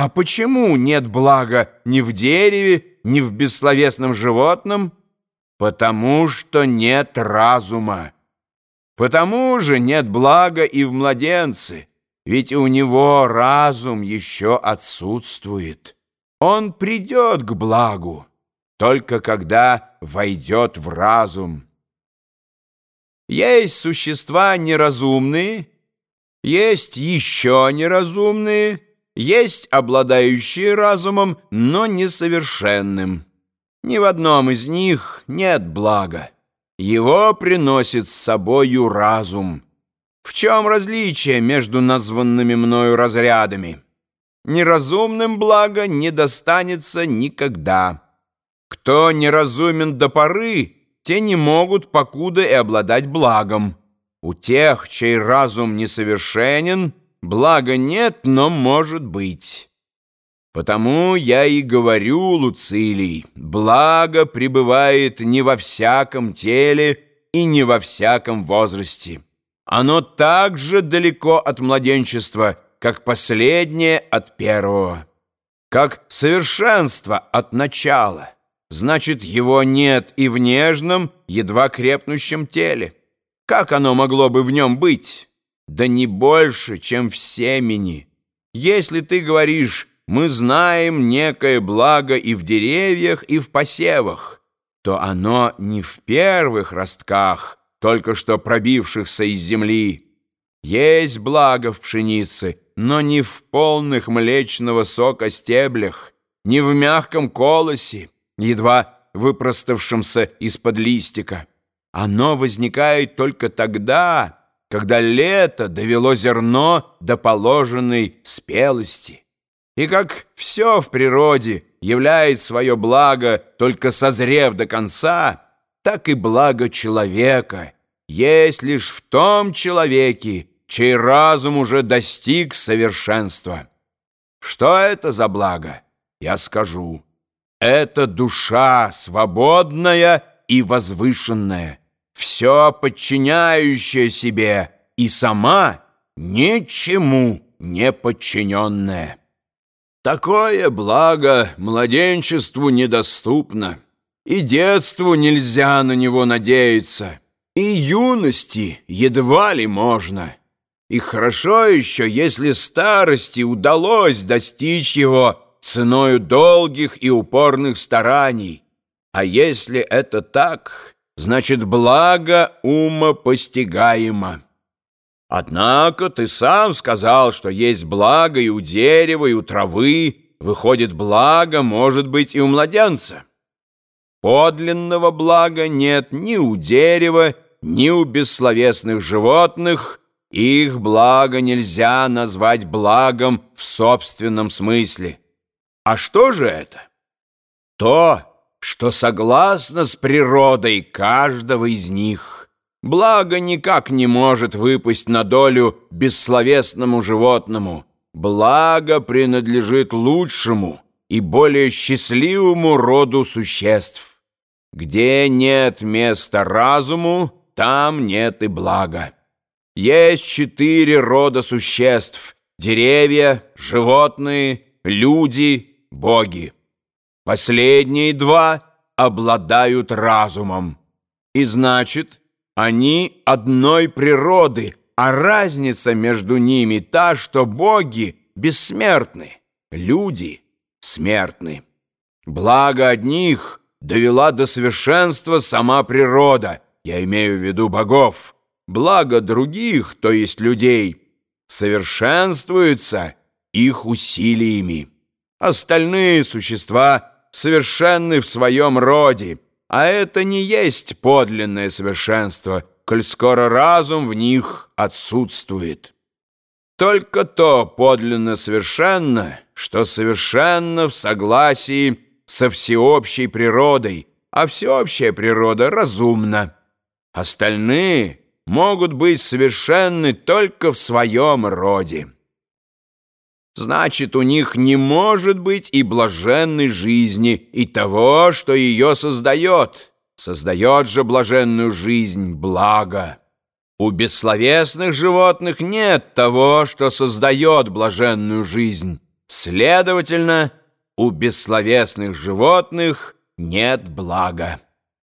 А почему нет блага ни в дереве, ни в бессловесном животном? Потому что нет разума. Потому же нет блага и в младенце, ведь у него разум еще отсутствует. Он придет к благу, только когда войдет в разум. Есть существа неразумные, есть еще неразумные, есть обладающие разумом, но несовершенным. Ни в одном из них нет блага. Его приносит с собою разум. В чем различие между названными мною разрядами? Неразумным благо не достанется никогда. Кто неразумен до поры, те не могут покуда и обладать благом. У тех, чей разум несовершенен, блага нет, но может быть». Потому я и говорю, Луцилий, благо пребывает не во всяком теле и не во всяком возрасте. Оно так же далеко от младенчества, как последнее от первого. Как совершенство от начала. Значит, его нет и в нежном, едва крепнущем теле. Как оно могло бы в нем быть? Да не больше, чем в семени. Если ты говоришь мы знаем некое благо и в деревьях, и в посевах, то оно не в первых ростках, только что пробившихся из земли. Есть благо в пшенице, но не в полных млечного сока стеблях, не в мягком колосе, едва выпроставшемся из-под листика. Оно возникает только тогда, когда лето довело зерно до положенной спелости. И как все в природе являет свое благо, только созрев до конца, так и благо человека есть лишь в том человеке, чей разум уже достиг совершенства. Что это за благо? Я скажу. Это душа свободная и возвышенная, все подчиняющая себе и сама ничему не подчиненная. Такое благо младенчеству недоступно, и детству нельзя на него надеяться, и юности едва ли можно. И хорошо еще, если старости удалось достичь его ценою долгих и упорных стараний. А если это так, значит, благо ума постигаемо. Однако ты сам сказал, что есть благо и у дерева, и у травы. Выходит, благо может быть и у младенца. Подлинного блага нет ни у дерева, ни у бессловесных животных. Их благо нельзя назвать благом в собственном смысле. А что же это? То, что согласно с природой каждого из них. Благо никак не может выпасть на долю бессловесному животному. Благо принадлежит лучшему и более счастливому роду существ. Где нет места разуму, там нет и блага. Есть четыре рода существ — деревья, животные, люди, боги. Последние два обладают разумом. И значит, они одной природы, а разница между ними та, что боги бессмертны, люди смертны. Благо одних довела до совершенства сама природа, я имею в виду богов. Благо других, то есть людей, совершенствуется их усилиями. Остальные существа совершенны в своем роде, а это не есть подлинное совершенство, коль скоро разум в них отсутствует. Только то подлинно совершенно, что совершенно в согласии со всеобщей природой, а всеобщая природа разумна. Остальные могут быть совершенны только в своем роде. Значит, у них не может быть и блаженной жизни, и того, что ее создает. Создает же блаженную жизнь благо. У бессловесных животных нет того, что создает блаженную жизнь. Следовательно, у бессловесных животных нет блага.